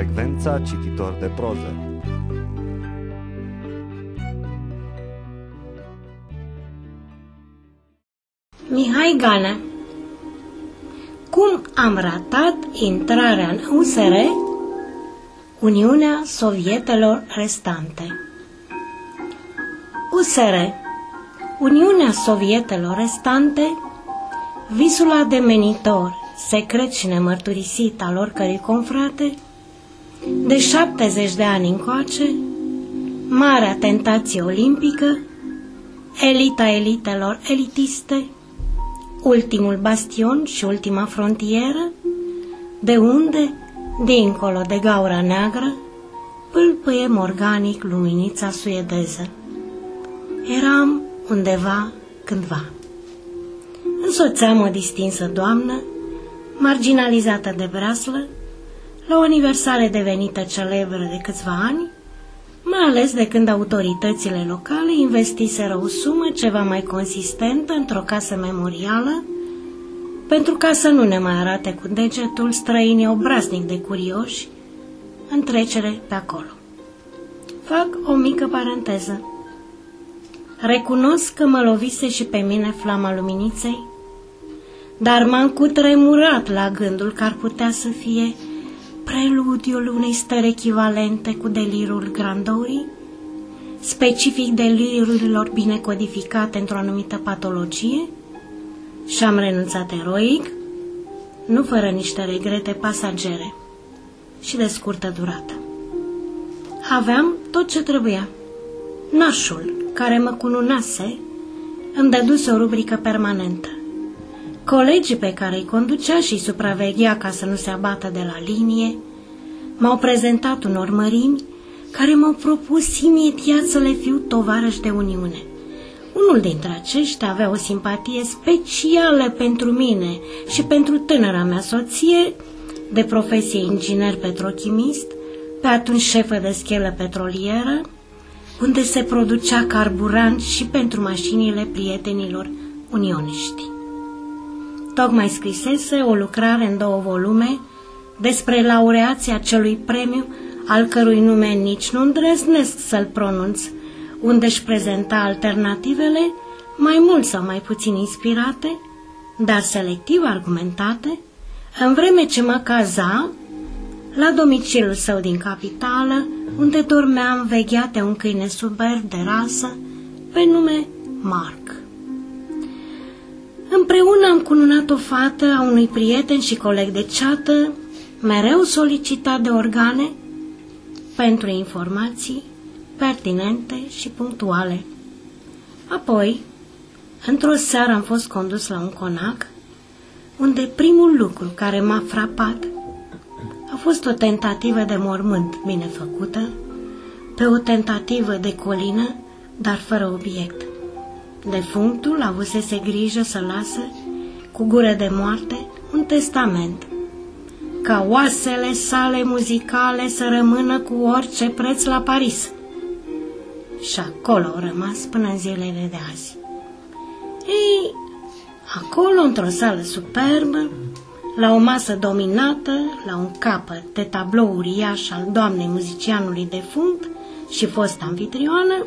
frecvența cititor de proză. Mihai Gană Cum am ratat intrarea în USR, Uniunea Sovietelor Restante USR, Uniunea Sovietelor Restante, visul ademenitor, secret și nemărturisit al oricărui confrate, de 70 de ani încoace, marea tentație olimpică, elita elitelor elitiste, ultimul bastion și ultima frontieră, de unde, dincolo de gaura neagră, pâlpâie morganic luminița suedeză. Eram undeva cândva. Însoțeam o distinsă doamnă, marginalizată de braslă, la o aniversare devenită celebră de câțiva ani, mai ales de când autoritățile locale investiseră o sumă ceva mai consistentă într-o casă memorială, pentru ca să nu ne mai arate cu degetul străinii obraznic de curioși în trecere pe acolo. Fac o mică paranteză. Recunosc că mă lovise și pe mine flama luminiței, dar m-am cutremurat la gândul că ar putea să fie preludiul unei stări echivalente cu delirul grandorii, specific delirurilor bine codificate într-o anumită patologie, și am renunțat eroic, nu fără niște regrete pasagere și de scurtă durată. Aveam tot ce trebuia. Nașul, care mă cununase, îmi dăduse o rubrică permanentă. Colegii pe care îi conducea și îi supraveghea ca să nu se abată de la linie, m-au prezentat unor mărimi care m-au propus imediat să le fiu tovarăș de Uniune. Unul dintre aceștia avea o simpatie specială pentru mine și pentru tânăra mea soție, de profesie inginer petrochimist, pe atunci șefă de schelă petrolieră, unde se producea carburant și pentru mașinile prietenilor unioniști. Tocmai scrisese o lucrare în două volume despre laureația acelui premiu, al cărui nume nici nu îndrăznesc să-l pronunț, unde își prezenta alternativele, mai mult sau mai puțin inspirate, dar selectiv argumentate, în vreme ce mă caza la domiciliul său din capitală, unde dormeam vegheate un câine superb de rasă, pe nume Mark. Împreună am cununat o fată a unui prieten și coleg de ceată, mereu solicitat de organe, pentru informații pertinente și punctuale. Apoi, într-o seară am fost condus la un conac, unde primul lucru care m-a frapat a fost o tentativă de mormânt bine făcută, pe o tentativă de colină, dar fără obiect. Defunctul avusese grijă să lasă, cu gură de moarte, un testament, ca oasele sale muzicale să rămână cu orice preț la Paris. Și acolo au rămas până în zilele de azi. Ei, acolo, într-o sală superbă, la o masă dominată, la un capăt de tablou uriaș al doamnei muzicianului defunct și fost anfitrioană,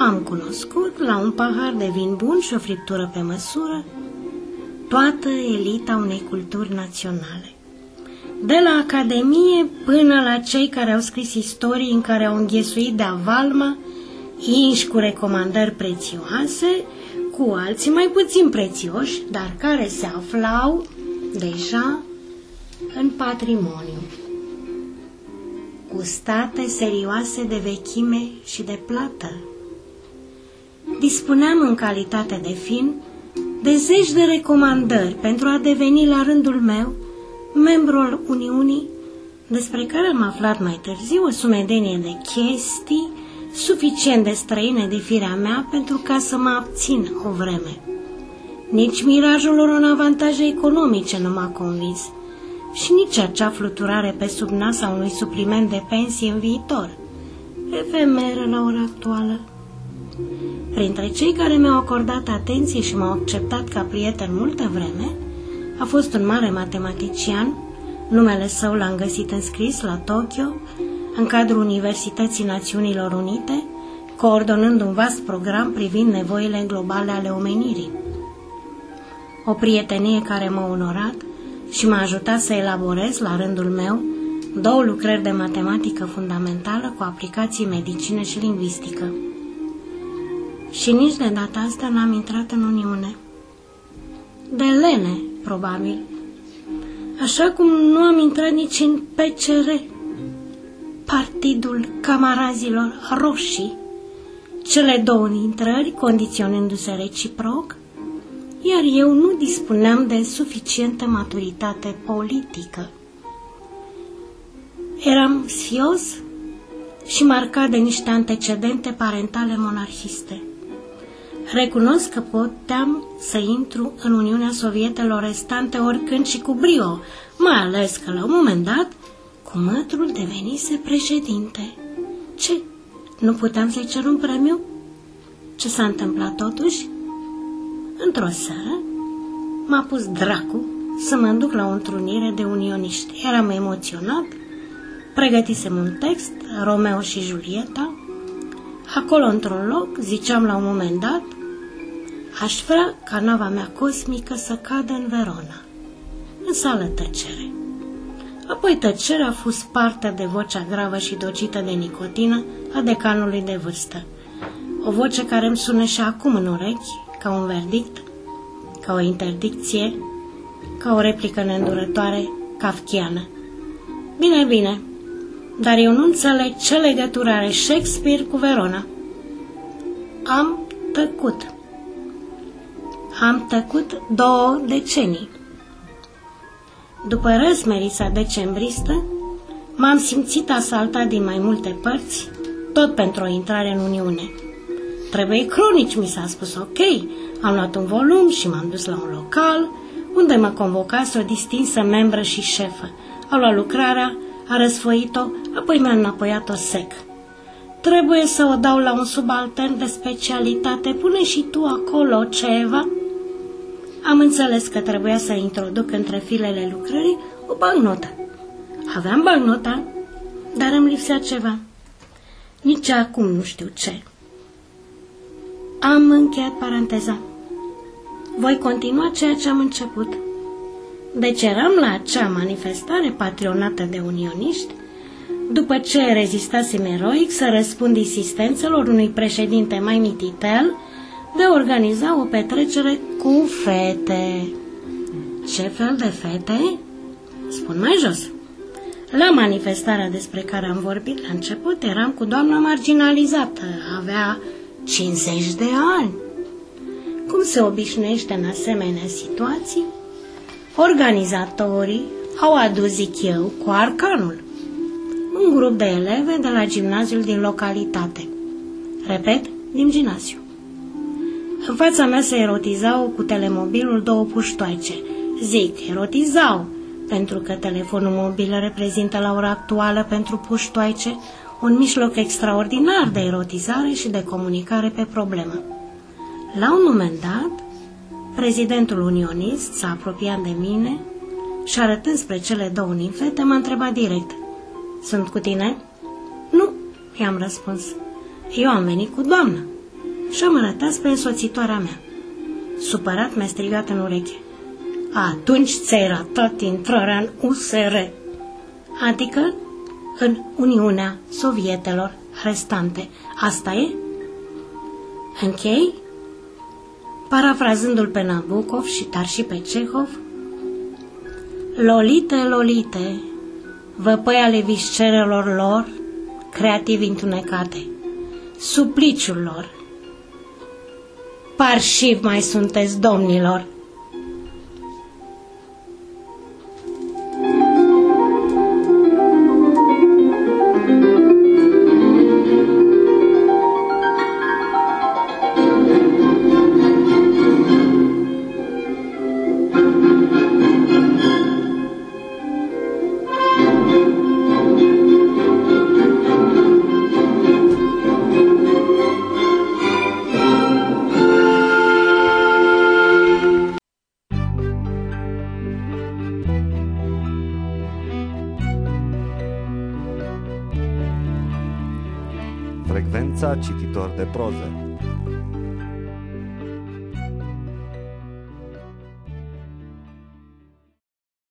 am cunoscut la un pahar de vin bun și o friptură pe măsură toată elita unei culturi naționale. De la Academie până la cei care au scris istorii în care au înghesuit de avalma, inși cu recomandări prețioase, cu alții mai puțin prețioși, dar care se aflau deja în patrimoniu. Cu state serioase de vechime și de plată. Dispuneam în calitate de fin de zeci de recomandări pentru a deveni la rândul meu membru al Uniunii, despre care am aflat mai târziu o sumedenie de chestii suficient de străine de firea mea pentru ca să mă abțin o vreme. Nici mirajul unor avantaje economice nu m-a convins și nici acea fluturare pe sub nasa unui supliment de pensie în viitor, efemeră la ora actuală. Printre cei care mi-au acordat atenție și m-au acceptat ca prieten multă vreme, a fost un mare matematician, Numele său l-am găsit înscris la Tokyo, în cadrul Universității Națiunilor Unite, coordonând un vast program privind nevoile globale ale omenirii. O prietenie care m-a onorat și m-a ajutat să elaborez, la rândul meu, două lucrări de matematică fundamentală cu aplicații medicină și lingvistică. Și nici de data asta n-am intrat în Uniune. De lene, probabil. Așa cum nu am intrat nici în PCR, Partidul Camarazilor Roșii, cele două intrări condiționându-se reciproc, iar eu nu dispuneam de suficientă maturitate politică. Eram sfios și marcat de niște antecedente parentale monarhiste. Recunosc că puteam să intru în Uniunea Sovietelor restante oricând și cu brio, mai ales că la un moment dat cu mătrul devenise președinte. Ce? Nu puteam să-i cer un premiu? Ce s-a întâmplat totuși? Într-o seară m-a pus dracu să mă duc la o întrunire de unioniști. Eram emoționat, pregătisem un text, Romeo și Julieta. Acolo, într-un loc, ziceam la un moment dat, aș vrea ca nava mea cosmică să cadă în Verona. În sală tăcere. Apoi tăcerea a fost partea de vocea gravă și docită de nicotină a decanului de vârstă. O voce care îmi sună și acum în urechi, ca un verdict, ca o interdicție, ca o replică neîndurătoare, kafkiană. Bine, bine, dar eu nu înțeleg ce legătură are Shakespeare cu Verona. Am tăcut. Am tăcut două decenii. După răsmerița decembristă, m-am simțit asaltat din mai multe părți, tot pentru o intrare în Uniune. Trebuie cronici, mi s-a spus, ok. Am luat un volum și m-am dus la un local, unde mă convocase o distinsă membră și șefă. A luat lucrarea, a răsfoit-o, apoi mi-a înapoiat-o sec. Trebuie să o dau la un subaltern de specialitate, pune și tu acolo ceva. Am înțeles că trebuia să introduc între filele lucrării o bancnotă. Aveam bancnota, dar îmi lipsea ceva. Nici acum nu știu ce. Am încheiat paranteza. Voi continua ceea ce am început. Deci eram la acea manifestare patronată de unioniști, după ce rezistasem eroic să răspund insistențelor unui președinte mai mititel de a organiza o petrecere cu fete. Ce fel de fete? Spun mai jos. La manifestarea despre care am vorbit la început eram cu doamna marginalizată, avea 50 de ani. Cum se obișnuiește în asemenea situații, organizatorii au adus, zic eu, cu arcanul, un grup de eleve de la gimnaziul din localitate. Repet, din gimnaziu. În fața mea se erotizau cu telemobilul două puștoaice. Zic, erotizau, pentru că telefonul mobil reprezintă la ora actuală pentru puștoaice un mijloc extraordinar de erotizare și de comunicare pe problemă. La un moment dat, prezidentul unionist s-a apropiat de mine și arătând spre cele două ninfete, m-a întrebat direct. Sunt cu tine? Nu, i-am răspuns. Eu am venit cu doamna și am arătat spre însoțitoarea mea. Supărat mi-a strigat în ureche. Atunci ți-ai ratat intrarea în USR, adică în Uniunea Sovietelor restante. Asta e? Închei? Parafrazându-l pe Nabokov și tar și pe Cehov, Lolite, lolite, văpăi ale viscerelor lor, creativi întunecate, supliciul lor, parșiv mai sunteți, domnilor! Cititor de proză